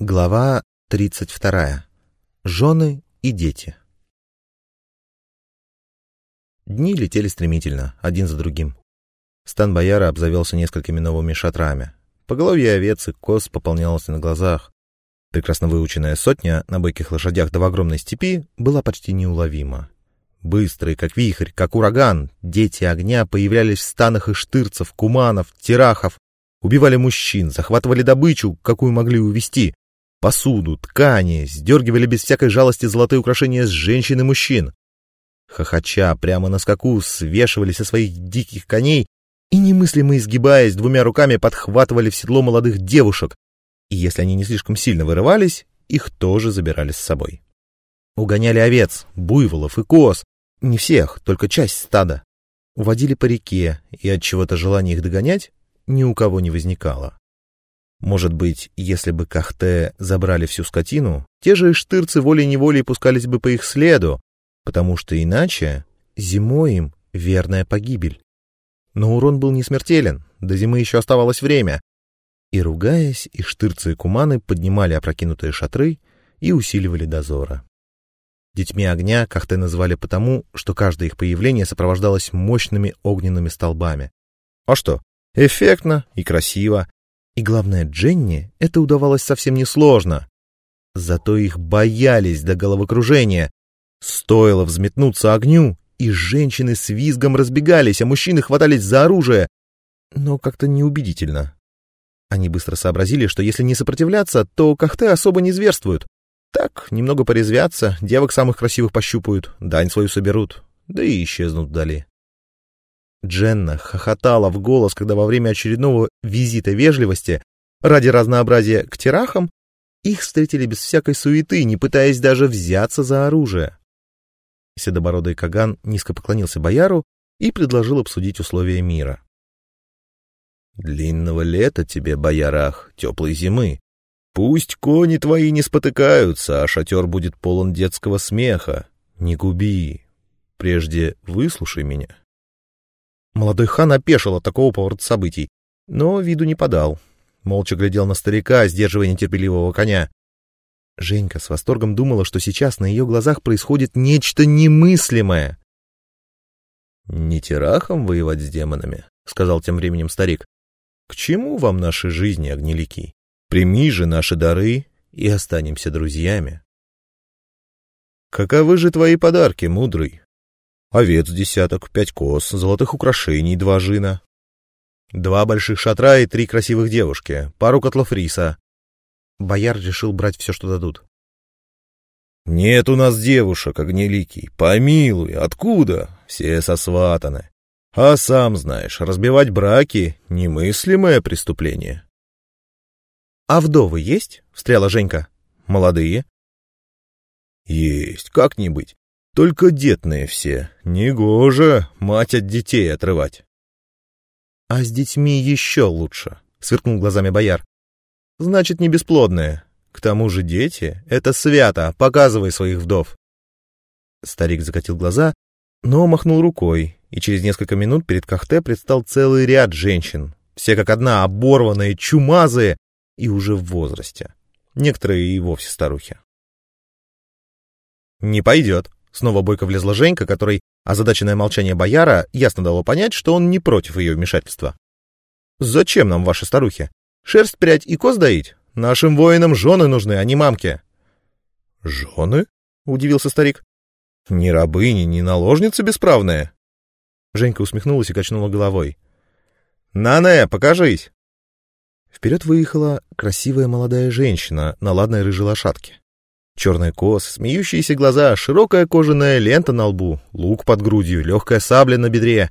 Глава 32. Жены и дети. Дни летели стремительно, один за другим. Стан бояра обзавелся несколькими новыми шатрами. Поголовье овец и коз пополнялось на глазах. Прекрасно выученная сотня на бойких лошадях до огромной степи была почти неуловима. Быстрые, как вихрь, как ураган, дети огня появлялись в станах и штырцев, куманов, тирахов, убивали мужчин, захватывали добычу, какую могли увести, посуду, ткани, сдергивали без всякой жалости золотые украшения с женщин и мужчин. Хохоча прямо на скаку свешивали со своих диких коней и, немыслимо изгибаясь, двумя руками подхватывали в седло молодых девушек, и если они не слишком сильно вырывались, их тоже забирали с собой. Угоняли овец, буйволов и коз, не всех, только часть стада. Уводили по реке, и от чего-то желания их догонять ни у кого не возникало. Может быть, если бы Кахте забрали всю скотину, те же штырцы волей-неволей пускались бы по их следу, потому что иначе зимой им верная погибель. Но урон был не смертелен, до зимы еще оставалось время. И, ругаясь, и штырцы и куманы поднимали опрокинутые шатры и усиливали дозора. Детьми огня Кахте назвали потому, что каждое их появление сопровождалось мощными огненными столбами. А что, эффектно и красиво, и главное, Дженни это удавалось совсем несложно. Зато их боялись до головокружения. Стоило взметнуться огню, и женщины с визгом разбегались, а мужчины хватались за оружие. Но как-то неубедительно. Они быстро сообразили, что если не сопротивляться, то кахты особо не зверствуют. Так, немного порезвятся, девок самых красивых пощупают, дань свою соберут, да и исчезнут вдали. Дженна хохотала в голос, когда во время очередного визита вежливости ради разнообразия к терахам их встретили без всякой суеты, не пытаясь даже взяться за оружие. Седобородый Каган низко поклонился бояру и предложил обсудить условия мира. «Длинного лета тебе, боярах, теплой зимы. Пусть кони твои не спотыкаются, а шатер будет полон детского смеха. Не губи. Прежде выслушай меня». Молодой хан опешил от такого поворота событий, но виду не подал. Молча глядел на старика, сдерживая нетерпеливого коня. Женька с восторгом думала, что сейчас на ее глазах происходит нечто немыслимое. «Не терахом воевать с демонами», — сказал тем временем старик. «К чему вам наши жизни, огнелики? Прими же наши дары и останемся друзьями». «Каковы же твои подарки, мудрый?» Овец десяток, пять коз, золотых украшений два жина, два больших шатра и три красивых девушки, пару котлов риса. Бояр решил брать все, что дадут. «Нет у нас девушек, огнеликий, помилуй, откуда? Все сосватаны. А сам знаешь, разбивать браки — немыслимое преступление». «А вдовы есть?» — встряла Женька. «Молодые?» «Есть, как не быть. Только детные все. Негоже мать от детей отрывать. — А с детьми еще лучше, — сверкнул глазами бояр. — Значит, не бесплодные. К тому же дети — это свято, показывай своих вдов. Старик закатил глаза, но махнул рукой, и через несколько минут перед Кахте предстал целый ряд женщин, все как одна оборванные, чумазые и уже в возрасте. Некоторые и вовсе старухи. «Не пойдет», Снова бойко влезла Женька, которой озадаченное молчание бояра ясно дало понять, что он не против ее вмешательства. «Зачем нам ваши старухи? Шерсть прядь и коз доить? Нашим воинам жены нужны, а не мамки». «Жены?» — удивился старик. «Ни рабыни, ни наложницы бесправные». Женька усмехнулась и качнула головой. «Нане, покажись!» Вперед выехала красивая молодая женщина на ладной рыжей лошадке. Черные косы, смеющиеся глаза, широкая кожаная лента на лбу, лук под грудью, легкая сабля на бедре.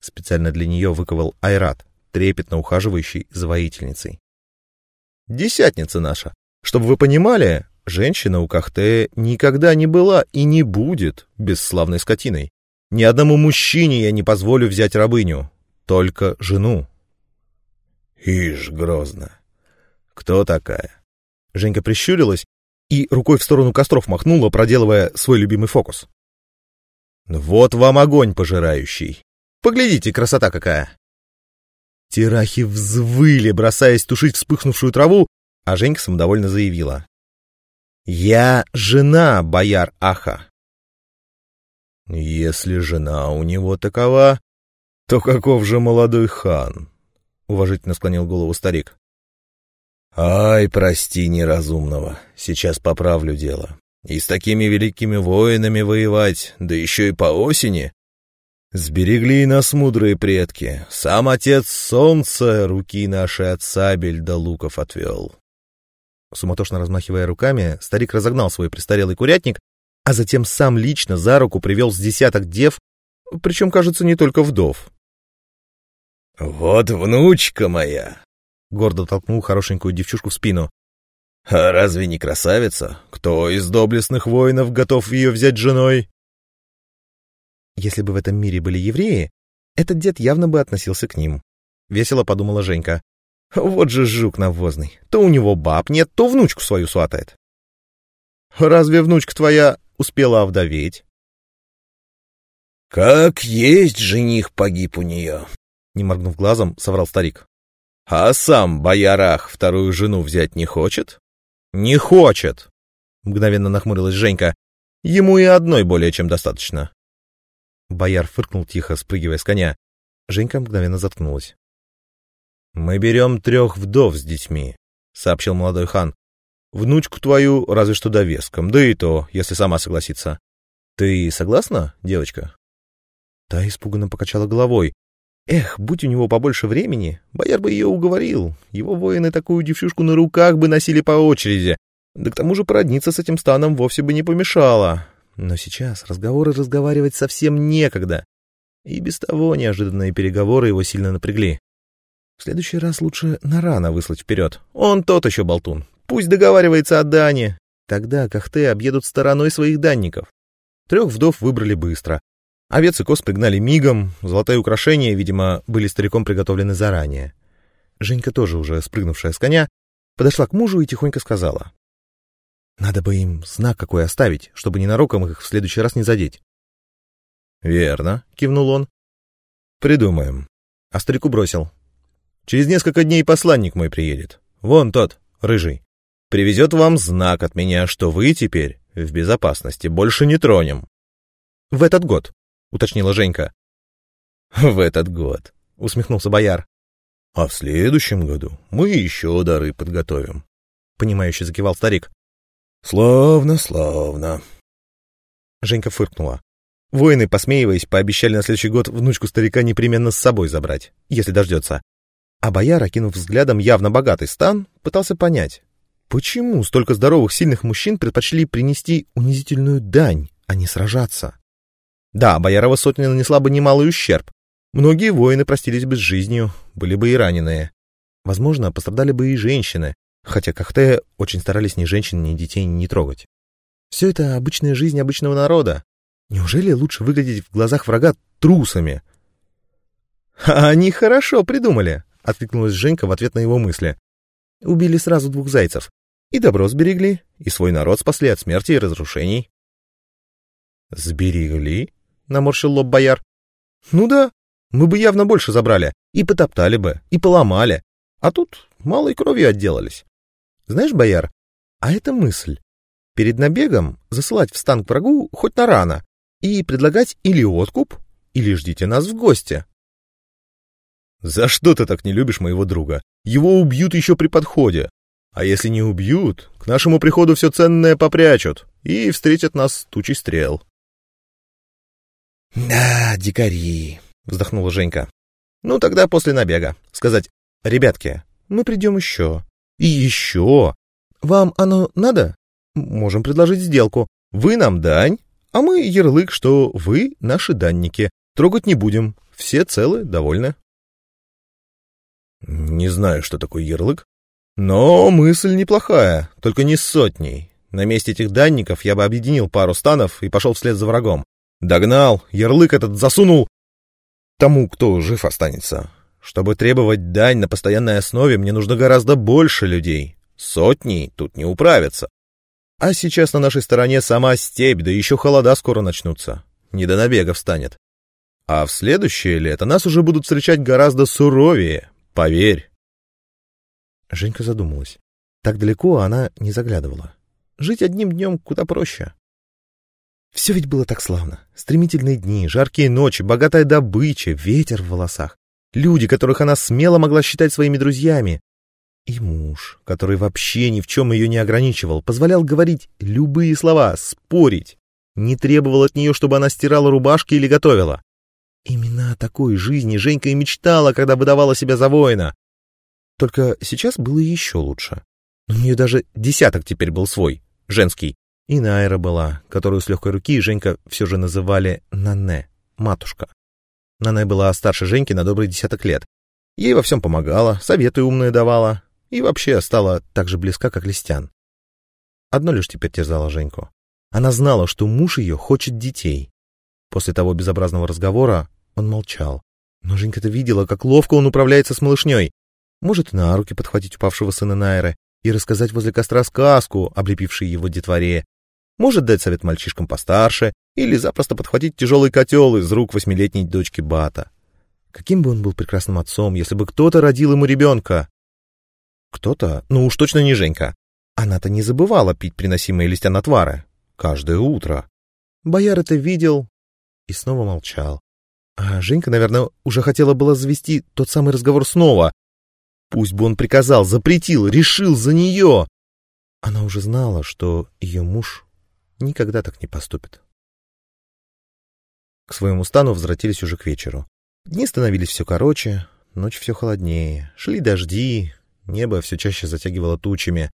Специально для нее выковал Айрат, трепетно ухаживающий за воительницей. Десятница наша. Чтобы вы понимали, женщина у Кахте никогда не была и не будет бесславной скотиной. Ни одному мужчине я не позволю взять рабыню, только жену. Ишь, грозно. Кто такая? Женька прищурилась и рукой в сторону костров махнула, проделывая свой любимый фокус. «Вот вам огонь пожирающий! Поглядите, красота какая!» Тирахи взвыли, бросаясь тушить вспыхнувшую траву, а Женька самодовольно заявила. «Я жена бояр Аха». «Если жена у него такова, то каков же молодой хан?» — уважительно склонил голову старик. «Ай, прости неразумного, сейчас поправлю дело. И с такими великими воинами воевать, да еще и по осени. Сберегли нас мудрые предки, сам отец солнца руки наши от сабель до луков отвел». Суматошно размахивая руками, старик разогнал свой престарелый курятник, а затем сам лично за руку привел с десяток дев, причем, кажется, не только вдов. «Вот внучка моя!» Гордо толкнул хорошенькую девчушку в спину. «А разве не красавица? Кто из доблестных воинов готов ее взять женой?» Если бы в этом мире были евреи, этот дед явно бы относился к ним. Весело подумала Женька. Вот же жук навозный. То у него баб нет, то внучку свою сватает. Разве внучка твоя успела овдоветь? Как есть жених погиб у нее, не моргнув глазом, соврал старик. А сам боярах вторую жену взять не хочет? Не хочет, мгновенно нахмурилась Женька. Ему и одной более чем достаточно. Бояр фыркнул тихо, спрыгивая с коня. Женька мгновенно заткнулась. «Мы берем трех вдов с детьми», — сообщил молодой хан. «Внучку твою разве что довеском, да и то, если сама согласится. Ты согласна, девочка?» Та испуганно покачала головой. Эх, будь у него побольше времени, бояр бы ее уговорил. Его воины такую девчушку на руках бы носили по очереди. Да к тому же породниться с этим станом вовсе бы не помешало. Но сейчас разговоры разговаривать совсем некогда. И без того неожиданные переговоры его сильно напрягли. В следующий раз лучше Нарана выслать вперед. Он тот еще болтун. Пусть договаривается о Дане. Тогда Кахте объедут стороной своих данников. Трех вдов выбрали быстро. Овец и коз пригнали мигом, золотые украшения, видимо, были стариком приготовлены заранее. Женька, тоже уже спрыгнувшая с коня, подошла к мужу и тихонько сказала. «Надо бы им знак какой оставить, чтобы ненароком их в следующий раз не задеть». «Верно», — кивнул он. «Придумаем». А старику бросил. «Через несколько дней посланник мой приедет. Вон тот, рыжий. Привезет вам знак от меня, что вы теперь в безопасности, больше не тронем». «В этот год», — уточнила Женька. «В этот год», — усмехнулся бояр. «А в следующем году мы еще дары подготовим», — понимающе закивал старик. «Славно, славно». Женька фыркнула. Воины, посмеиваясь, пообещали на следующий год внучку старика непременно с собой забрать, если дождется. А бояр, окинув взглядом явно богатый стан, пытался понять, почему столько здоровых, сильных мужчин предпочли принести унизительную дань, а не сражаться. Да, Боярова сотня нанесла бы немалый ущерб. Многие воины простились бы с жизнью, были бы и раненые. Возможно, пострадали бы и женщины, хотя Кахте очень старались ни женщин, ни детей не трогать. Все это обычная жизнь обычного народа. Неужели лучше выглядеть в глазах врага трусами? «А они хорошо придумали», — откликнулась Женька в ответ на его мысли. Убили сразу двух зайцев. И добро сберегли, и свой народ спасли от смерти и разрушений. «Сберегли?» Наморщил лоб бояр. Ну да, мы бы явно больше забрали, и потоптали бы, и поломали. А тут малой кровью отделались. Знаешь, бояр, а это мысль. Перед набегом засылать в стан к врагу хоть на рано и предлагать или откуп, или ждите нас в гости. За что ты так не любишь моего друга? Его убьют еще при подходе. А если не убьют, к нашему приходу все ценное попрячут и встретят нас тучей стрел. «Да, дикари», — вздохнула Женька. «Ну, тогда после набега. Сказать, ребятки, мы придем еще. И еще. Вам оно надо? Можем предложить сделку. Вы нам дань, а мы ярлык, что вы наши данники. Трогать не будем. Все целы, довольны». «Не знаю, что такое ярлык, но мысль неплохая, только не сотней. На месте этих данников я бы объединил пару станов и пошел вслед за врагом. Догнал, ярлык этот засунул тому, кто жив останется. Чтобы требовать дань на постоянной основе, мне нужно гораздо больше людей. Сотни тут не управятся. А сейчас на нашей стороне сама степь, да еще холода скоро начнутся. Не до набега встанет. А в следующее лето нас уже будут встречать гораздо суровее, поверь. Женька задумалась. Так далеко она не заглядывала. Жить одним днем куда проще. Все ведь было так славно. Стремительные дни, жаркие ночи, богатая добыча, ветер в волосах. Люди, которых она смело могла считать своими друзьями. И муж, который вообще ни в чем ее не ограничивал, позволял говорить любые слова, спорить. Не требовал от нее, чтобы она стирала рубашки или готовила. Именно о такой жизни Женька и мечтала, когда выдавала себя за воина. Только сейчас было еще лучше. У нее даже десяток теперь был свой, женский. И Найра была, которую с легкой руки Женька все же называли Нане, матушка. Нане была старше Женьки на добрый десяток лет. Ей во всем помогала, советы умные давала и вообще стала так же близка, как Листян. Одно лишь теперь терзало Женьку. Она знала, что муж ее хочет детей. После того безобразного разговора он молчал. Но Женька-то видела, как ловко он управляется с малышней. Может, на руки подхватить упавшего сына Найры и рассказать возле костра сказку, облепившей его детворе. Может дать совет мальчишкам постарше или запросто подхватить тяжелый котел из рук восьмилетней дочки Бата. Каким бы он был прекрасным отцом, если бы кто-то родил ему ребенка? Кто-то? Ну уж точно не Женька. Она-то не забывала пить приносимые листян отвары. Каждое утро. Бояр это видел и снова молчал. А Женька, наверное, уже хотела было завести тот самый разговор снова, Пусть бы он приказал, запретил, решил за нее. Она уже знала, что ее муж никогда так не поступит. К своему стану возвратились уже к вечеру. Дни становились все короче, ночь все холоднее, шли дожди, небо все чаще затягивало тучами.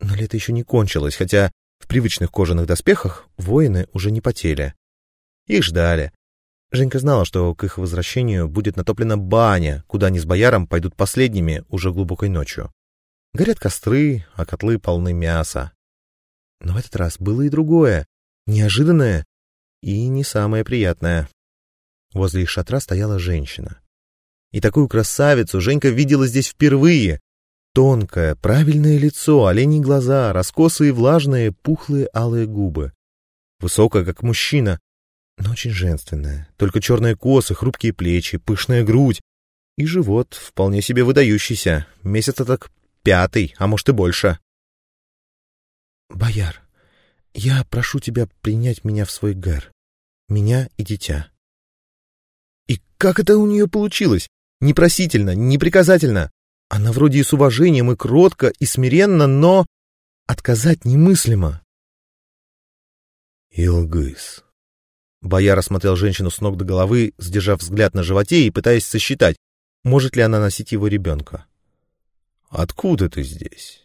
Но лето еще не кончилось, хотя в привычных кожаных доспехах воины уже не потели. Их ждали, Женька знала, что к их возвращению будет натоплена баня, куда они с бояром пойдут последними уже глубокой ночью. Горят костры, а котлы полны мяса. Но в этот раз было и другое, неожиданное и не самое приятное. Возле их шатра стояла женщина. И такую красавицу Женька видела здесь впервые. Тонкое, правильное лицо, оленьи глаза, раскосые, влажные, пухлые алые губы. Высокая, как мужчина, но очень женственная. Только черные косы, хрупкие плечи, пышная грудь. И живот вполне себе выдающийся. Месяца так пятый, а может и больше. «Бояр, я прошу тебя принять меня в свой гэр. Меня и дитя». И как это у нее получилось? Не просительно, не приказательно. Она вроде и с уважением, и кротко, и смиренно, но отказать немыслимо. Илгыс. Бояр осмотрел женщину с ног до головы, сдержав взгляд на животе и пытаясь сосчитать, может ли она носить его ребенка. «Откуда ты здесь?